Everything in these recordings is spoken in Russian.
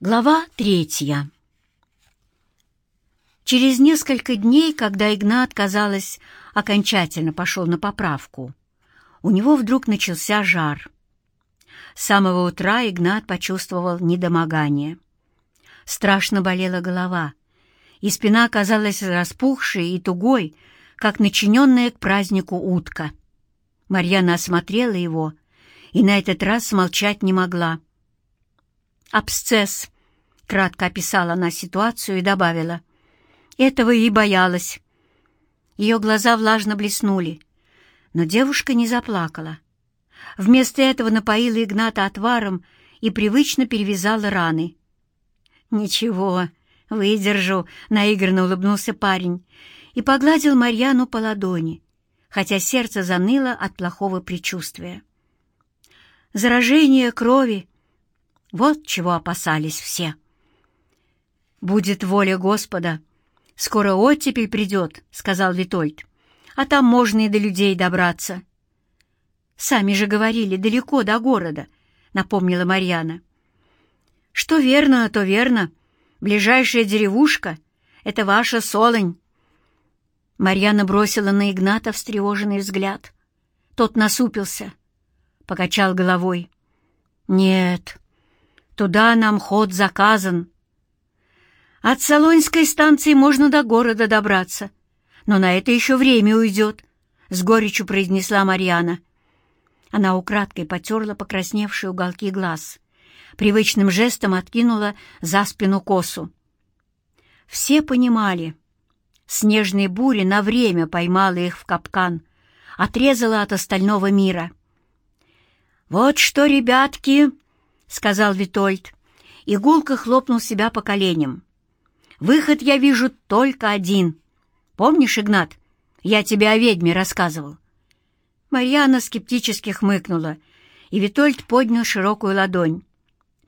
Глава третья Через несколько дней, когда Игнат, казалось, окончательно пошел на поправку, у него вдруг начался жар. С самого утра Игнат почувствовал недомогание. Страшно болела голова, и спина казалась распухшей и тугой, как начиненная к празднику утка. Марьяна осмотрела его и на этот раз смолчать не могла. «Абсцесс», — кратко описала она ситуацию и добавила. «Этого и боялась». Ее глаза влажно блеснули, но девушка не заплакала. Вместо этого напоила Игната отваром и привычно перевязала раны. «Ничего, выдержу», — наигранно улыбнулся парень и погладил Марьяну по ладони, хотя сердце заныло от плохого предчувствия. Заражение крови вот чего опасались все. «Будет воля Господа. Скоро оттепель придет», — сказал Витольд. «А там можно и до людей добраться». «Сами же говорили, далеко до города», — напомнила Марьяна. «Что верно, то верно. Ближайшая деревушка — это ваша Солонь». Марьяна бросила на Игната встревоженный взгляд. Тот насупился, покачал головой. «Нет, Туда нам ход заказан. От Солонской станции можно до города добраться, но на это еще время уйдет, — с горечью произнесла Марьяна. Она украдкой потерла покрасневшие уголки глаз, привычным жестом откинула за спину косу. Все понимали. Снежные бури на время поймала их в капкан, отрезала от остального мира. «Вот что, ребятки!» — сказал Витольд. Игулка хлопнул себя по коленям. «Выход я вижу только один. Помнишь, Игнат, я тебе о ведьме рассказывал?» Марьяна скептически хмыкнула, и Витольд поднял широкую ладонь.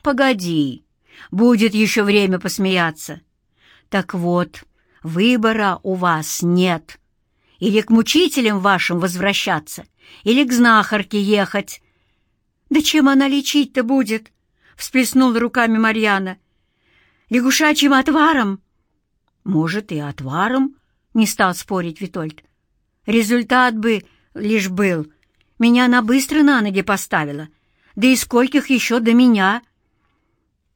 «Погоди, будет еще время посмеяться. Так вот, выбора у вас нет. Или к мучителям вашим возвращаться, или к знахарке ехать, «Да чем она лечить-то будет?» — всплеснула руками Марьяна. «Лягушачьим отваром?» «Может, и отваром?» — не стал спорить Витольд. «Результат бы лишь был. Меня она быстро на ноги поставила. Да и скольких еще до меня?»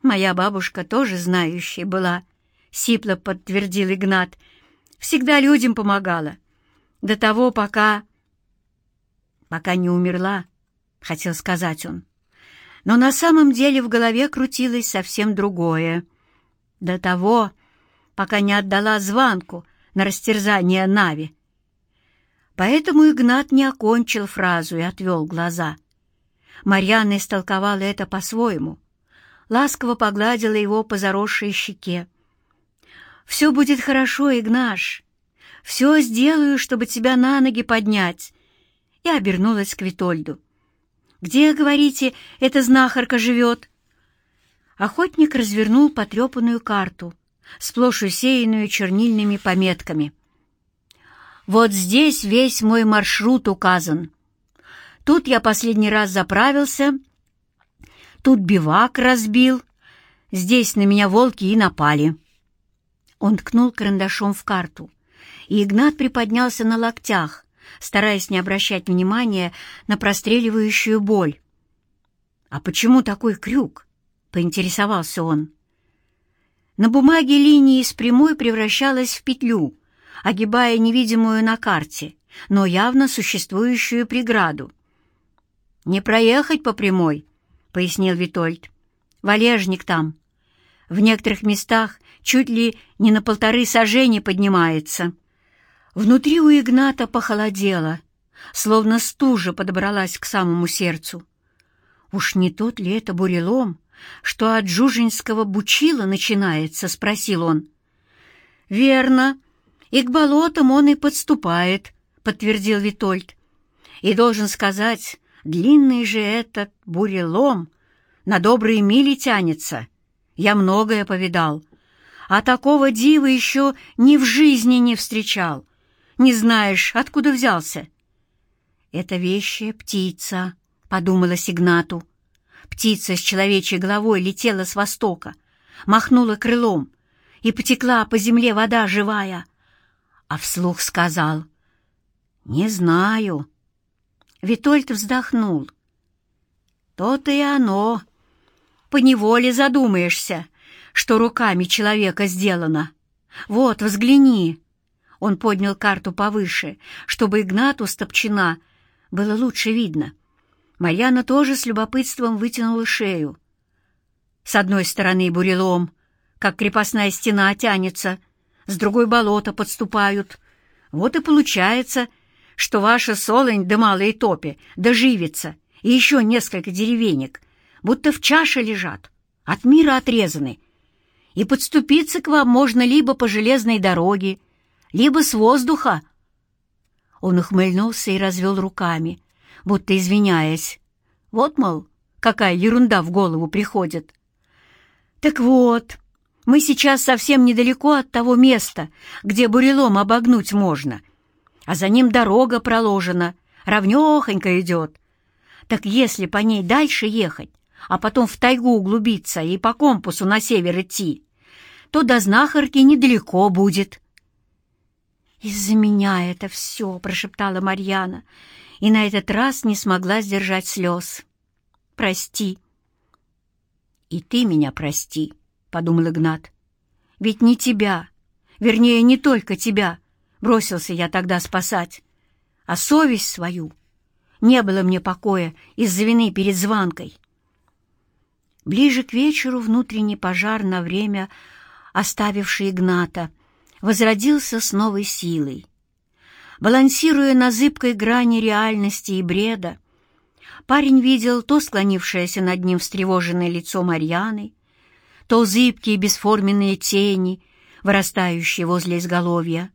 «Моя бабушка тоже знающая была», — сипло подтвердил Игнат. «Всегда людям помогала. До того, пока...» «Пока не умерла», — хотел сказать он. Но на самом деле в голове крутилось совсем другое. До того, пока не отдала звонку на растерзание Нави. Поэтому Игнат не окончил фразу и отвел глаза. Марьяна истолковала это по-своему. Ласково погладила его по заросшей щеке. «Все будет хорошо, Игнаш. Все сделаю, чтобы тебя на ноги поднять». И обернулась к Витольду. «Где, говорите, эта знахарка живет?» Охотник развернул потрепанную карту, сплошь усеянную чернильными пометками. «Вот здесь весь мой маршрут указан. Тут я последний раз заправился, тут бивак разбил, здесь на меня волки и напали». Он ткнул карандашом в карту, и Игнат приподнялся на локтях, стараясь не обращать внимания на простреливающую боль. «А почему такой крюк?» — поинтересовался он. На бумаге линия из прямой превращалась в петлю, огибая невидимую на карте, но явно существующую преграду. «Не проехать по прямой», — пояснил Витольд. «Валежник там. В некоторых местах чуть ли не на полторы сажени поднимается». Внутри у Игната похолодело, словно стужа подобралась к самому сердцу. «Уж не тот ли это бурелом, что от жужинского бучила начинается?» — спросил он. «Верно. И к болотам он и подступает», — подтвердил Витольд. «И должен сказать, длинный же этот бурелом на добрые мили тянется. Я многое повидал, а такого дива еще ни в жизни не встречал» не знаешь, откуда взялся?» «Это вещая птица», — подумала Сигнату. Птица с человечьей головой летела с востока, махнула крылом, и потекла по земле вода живая, а вслух сказал «Не знаю». Витольд вздохнул. «То-то и оно. Поневоле задумаешься, что руками человека сделано. Вот, взгляни». Он поднял карту повыше, чтобы Игнату Стопчина было лучше видно. Марьяна тоже с любопытством вытянула шею. С одной стороны бурелом, как крепостная стена тянется, с другой болота подступают. Вот и получается, что ваша Солонь да Малые Топи доживится, и еще несколько деревенек, будто в чаше лежат, от мира отрезаны. И подступиться к вам можно либо по железной дороге, либо с воздуха. Он ухмыльнулся и развел руками, будто извиняясь. Вот, мол, какая ерунда в голову приходит. Так вот, мы сейчас совсем недалеко от того места, где бурелом обогнуть можно, а за ним дорога проложена, равнёхонько идет. Так если по ней дальше ехать, а потом в тайгу углубиться и по компасу на север идти, то до знахарки недалеко будет. «Из-за меня это все», — прошептала Марьяна, и на этот раз не смогла сдержать слез. «Прости». «И ты меня прости», подумал Игнат. «Ведь не тебя, вернее, не только тебя, бросился я тогда спасать, а совесть свою. Не было мне покоя из-за вины перед звонкой». Ближе к вечеру внутренний пожар на время, оставивший Игната, возродился с новой силой. Балансируя на зыбкой грани реальности и бреда, парень видел то склонившееся над ним встревоженное лицо Марьяны, то зыбкие бесформенные тени, вырастающие возле изголовья.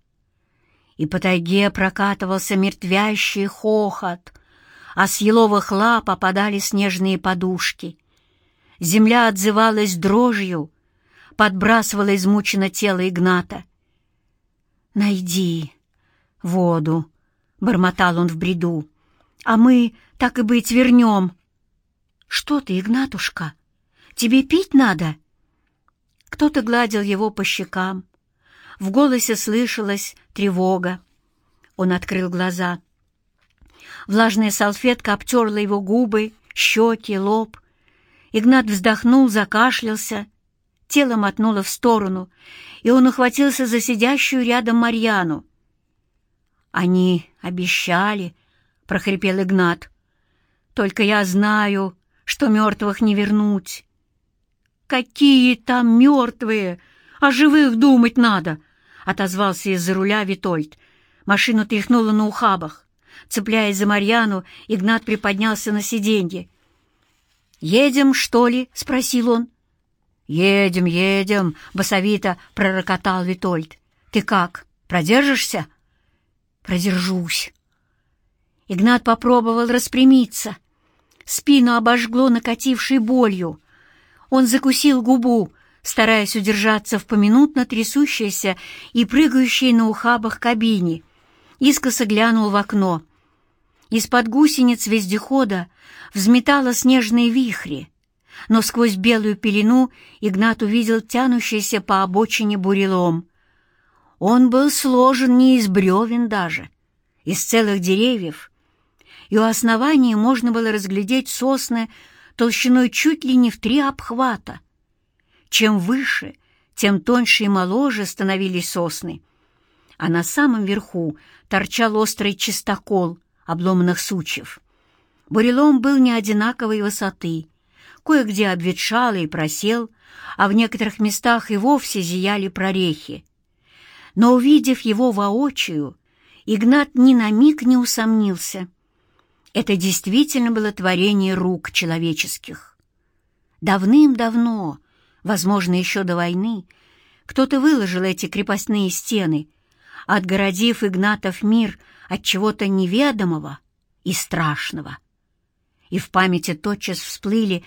И по тайге прокатывался мертвящий хохот, а с еловых лап опадали снежные подушки. Земля отзывалась дрожью, подбрасывала измучено тело Игната. «Найди воду», — бормотал он в бреду, — «а мы, так и быть, вернем». «Что ты, Игнатушка, тебе пить надо?» Кто-то гладил его по щекам. В голосе слышалась тревога. Он открыл глаза. Влажная салфетка обтерла его губы, щеки, лоб. Игнат вздохнул, закашлялся. Тело мотнуло в сторону, и он ухватился за сидящую рядом Марьяну. «Они обещали», — прохрипел Игнат. «Только я знаю, что мертвых не вернуть. «Какие там мертвые! О живых думать надо!» — отозвался из-за руля Витольд. Машину тряхнуло на ухабах. Цепляясь за Марьяну, Игнат приподнялся на сиденье. «Едем, что ли?» — спросил он. «Едем, едем!» — басовито пророкотал Витольд. «Ты как, продержишься?» «Продержусь». Игнат попробовал распрямиться. Спину обожгло накатившей болью. Он закусил губу, стараясь удержаться в поминутно трясущейся и прыгающей на ухабах кабине. Искоса глянул в окно. Из-под гусениц вездехода взметало снежные вихри, но сквозь белую пелену Игнат увидел тянущийся по обочине бурелом. Он был сложен не из бревен даже, из целых деревьев, и у основания можно было разглядеть сосны толщиной чуть ли не в три обхвата. Чем выше, тем тоньше и моложе становились сосны, а на самом верху торчал острый чистокол обломанных сучьев. Бурелом был не одинаковой высоты, кое-где обветшал и просел, а в некоторых местах и вовсе зияли прорехи. Но, увидев его воочию, Игнат ни на миг не усомнился — это действительно было творение рук человеческих. Давным-давно, возможно, еще до войны, кто-то выложил эти крепостные стены, отгородив Игнатов мир от чего-то неведомого и страшного. И в памяти тотчас всплыли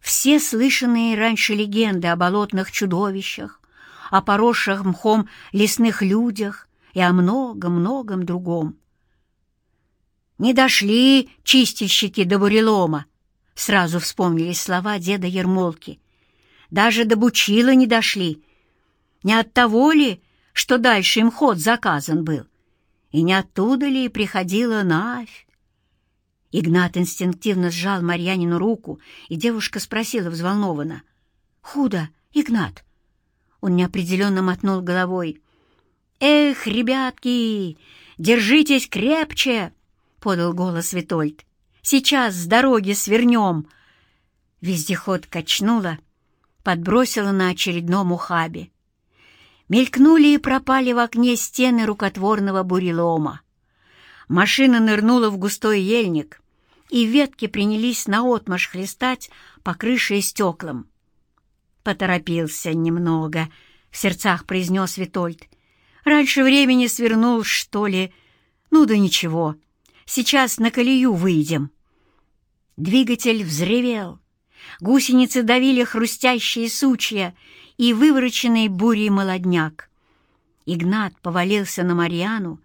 все слышанные раньше легенды о болотных чудовищах, о поросших мхом лесных людях и о многом-многом другом. «Не дошли чистильщики до бурелома!» Сразу вспомнились слова деда Ермолки. Даже до Бучила не дошли. Не от того ли, что дальше им ход заказан был? И не оттуда ли приходила Навь? Игнат инстинктивно сжал Марьянину руку, и девушка спросила взволнованно. «Худо, Игнат?» Он неопределенно мотнул головой. «Эх, ребятки, держитесь крепче!» — подал голос Витольд. «Сейчас с дороги свернем!» Вездеход качнула, подбросила на очередном ухабе. Мелькнули и пропали в окне стены рукотворного бурелома. Машина нырнула в густой ельник, и ветки принялись наотмашь хлестать по крыше и стеклам. «Поторопился немного», — в сердцах произнес Витольд. «Раньше времени свернул, что ли? Ну да ничего, сейчас на колею выйдем». Двигатель взревел. Гусеницы давили хрустящие сучья и вывороченный бурей молодняк. Игнат повалился на Марьяну,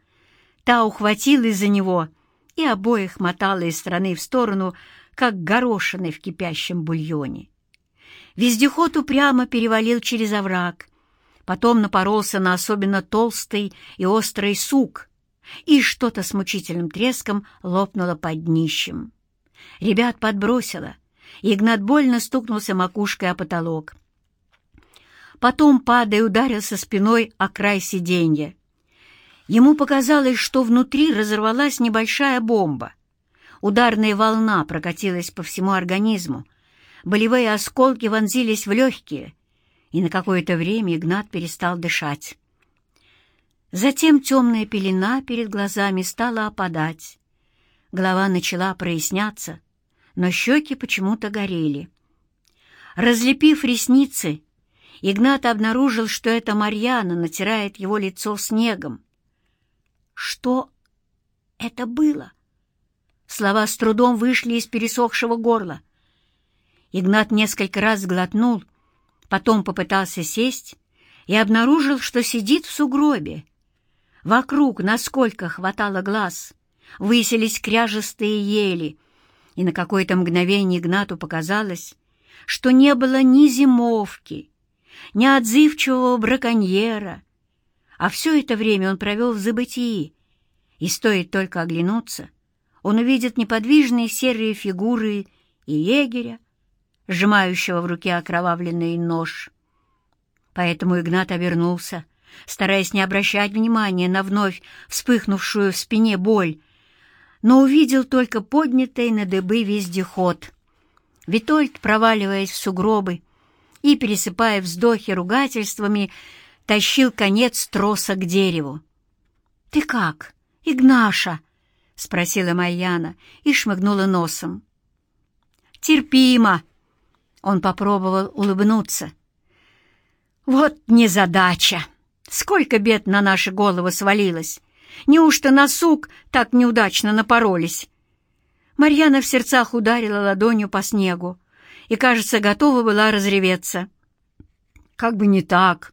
Та ухватилась за него и обоих мотала из стороны в сторону, как горошины в кипящем бульоне. Вездеход упрямо перевалил через овраг, потом напоролся на особенно толстый и острый сук, и что-то с мучительным треском лопнуло под днищем. Ребят подбросило, и Игнат больно стукнулся макушкой о потолок. Потом, падая, ударился спиной о край сиденья. Ему показалось, что внутри разорвалась небольшая бомба. Ударная волна прокатилась по всему организму, болевые осколки вонзились в легкие, и на какое-то время Игнат перестал дышать. Затем темная пелена перед глазами стала опадать. Голова начала проясняться, но щеки почему-то горели. Разлепив ресницы, Игнат обнаружил, что это Марьяна натирает его лицо снегом. Что это было? Слова с трудом вышли из пересохшего горла. Игнат несколько раз глотнул, потом попытался сесть и обнаружил, что сидит в сугробе. Вокруг, насколько хватало глаз, выселись кряжестые ели, и на какое-то мгновение Игнату показалось, что не было ни зимовки, ни отзывчивого браконьера, а все это время он провел в забытии, и стоит только оглянуться, он увидит неподвижные серые фигуры и егеря, сжимающего в руке окровавленный нож. Поэтому Игнат обернулся, стараясь не обращать внимания на вновь вспыхнувшую в спине боль, но увидел только поднятый на дыбы вездеход. Витольд, проваливаясь в сугробы и пересыпая вздохи ругательствами, тащил конец троса к дереву. «Ты как, Игнаша?» — спросила Майяна и шмыгнула носом. «Терпимо!» — он попробовал улыбнуться. «Вот незадача! Сколько бед на наши головы свалилось! Неужто на сук так неудачно напоролись?» Марьяна в сердцах ударила ладонью по снегу и, кажется, готова была разреветься. «Как бы не так!» —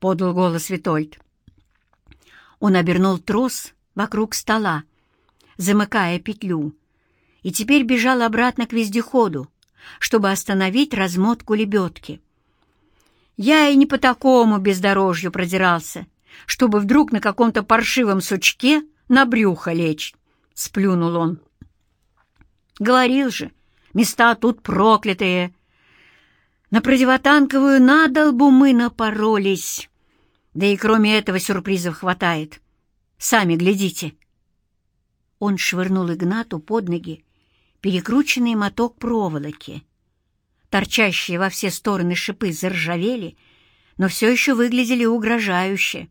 подал голос Витольд. Он обернул трос вокруг стола, замыкая петлю, и теперь бежал обратно к вездеходу, чтобы остановить размотку лебедки. Я и не по такому бездорожью продирался, чтобы вдруг на каком-то паршивом сучке на брюхо лечь, — сплюнул он. Говорил же, места тут проклятые. На противотанковую надолбу мы напоролись. Да и кроме этого сюрпризов хватает. Сами глядите. Он швырнул Игнату под ноги перекрученный моток проволоки. Торчащие во все стороны шипы заржавели, но все еще выглядели угрожающе.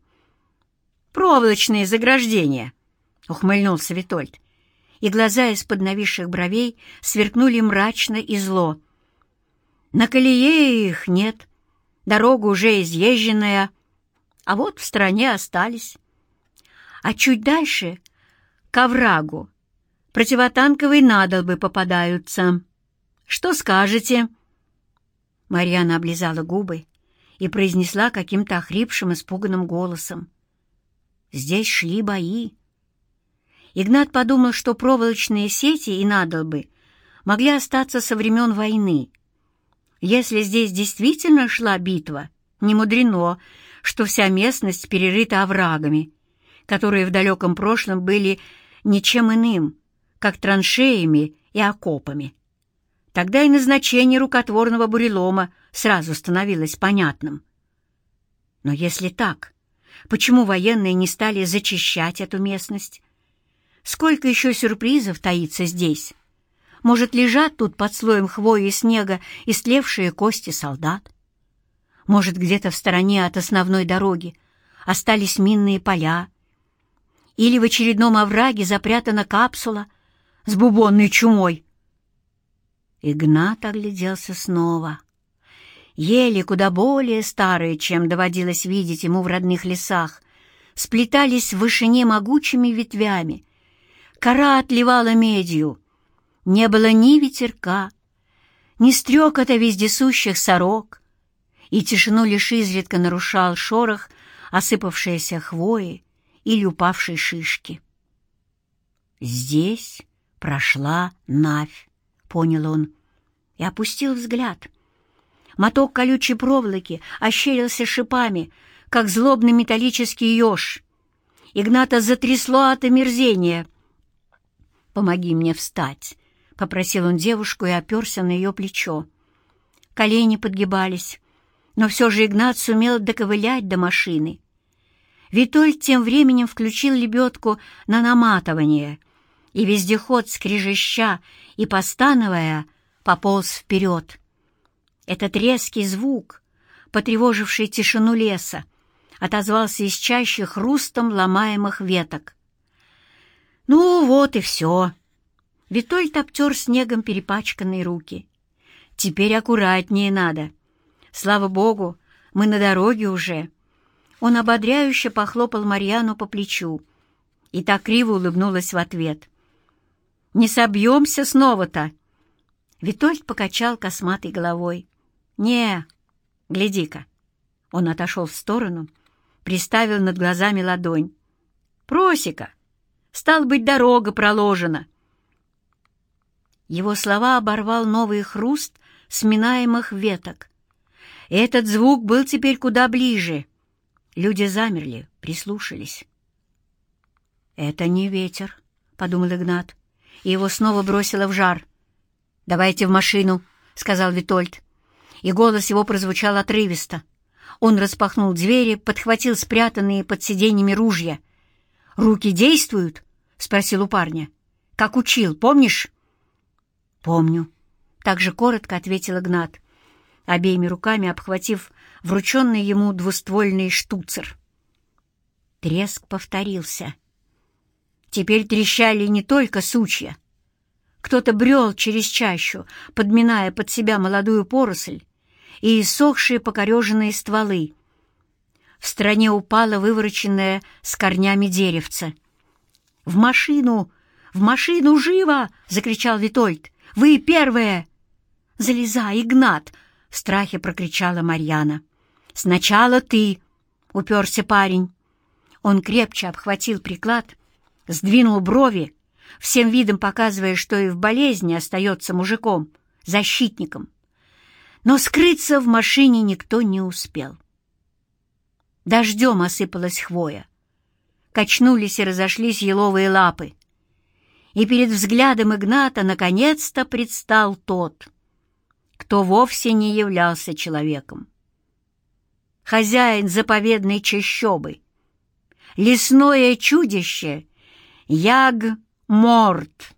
«Проволочные заграждения!» — ухмыльнулся Витольд, и глаза из-под нависших бровей сверкнули мрачно и зло. «На колее их нет, дорога уже изъезженная, а вот в стороне остались. А чуть дальше, к оврагу, противотанковые надолбы попадаются. Что скажете?» Марьяна облизала губы и произнесла каким-то охрипшим, испуганным голосом. «Здесь шли бои». Игнат подумал, что проволочные сети и надолбы могли остаться со времен войны. Если здесь действительно шла битва, не мудрено, что вся местность перерыта оврагами, которые в далеком прошлом были ничем иным, как траншеями и окопами. Тогда и назначение рукотворного бурелома сразу становилось понятным. Но если так, почему военные не стали зачищать эту местность? Сколько еще сюрпризов таится здесь? Может, лежат тут под слоем хвои и снега истлевшие кости солдат? Может, где-то в стороне от основной дороги остались минные поля? Или в очередном овраге запрятана капсула с бубонной чумой? Игнат огляделся снова. Ели, куда более старые, чем доводилось видеть ему в родных лесах, сплетались в вышине могучими ветвями. Кора отливала медью. Не было ни ветерка, ни стрекота вездесущих сорок, и тишину лишь изредка нарушал шорох осыпавшейся хвои или упавшей шишки. Здесь прошла Навь понял он, и опустил взгляд. Моток колючей проволоки ощерился шипами, как злобный металлический еж. Игната затрясло от омерзения. «Помоги мне встать», — попросил он девушку и оперся на ее плечо. Колени подгибались, но все же Игнат сумел доковылять до машины. Витольд тем временем включил лебедку на наматывание — и вездеход, скрежеща и постановая, пополз вперед. Этот резкий звук, потревоживший тишину леса, отозвался из чаще хрустом ломаемых веток. «Ну вот и все!» Витольд обтер снегом перепачканные руки. «Теперь аккуратнее надо. Слава богу, мы на дороге уже». Он ободряюще похлопал Марьяну по плечу, и так криво улыбнулась в ответ. Не собьемся снова-то!» Витольд покачал косматой головой. «Не, гляди-ка!» Он отошел в сторону, приставил над глазами ладонь. «Просека! Стал быть, дорога проложена!» Его слова оборвал новый хруст сминаемых веток. Этот звук был теперь куда ближе. Люди замерли, прислушались. «Это не ветер», — подумал Игнат и его снова бросило в жар. «Давайте в машину», — сказал Витольд. И голос его прозвучал отрывисто. Он распахнул двери, подхватил спрятанные под сиденьями ружья. «Руки действуют?» — спросил у парня. «Как учил, помнишь?» «Помню», — так же коротко ответил Игнат, обеими руками обхватив врученный ему двуствольный штуцер. Треск повторился. Теперь трещали не только сучья. Кто-то брел через чащу, подминая под себя молодую поросль и иссохшие покореженные стволы. В стране упало вывороченное с корнями деревце. «В машину! В машину живо!» — закричал Витольд. «Вы первые!» «Залезай, Игнат!» — в страхе прокричала Марьяна. «Сначала ты!» — уперся парень. Он крепче обхватил приклад сдвинул брови, всем видом показывая, что и в болезни остается мужиком, защитником. Но скрыться в машине никто не успел. Дождем осыпалась хвоя. Качнулись и разошлись еловые лапы. И перед взглядом Игната наконец-то предстал тот, кто вовсе не являлся человеком. Хозяин заповедной чащобы, лесное чудище — Яг Морт.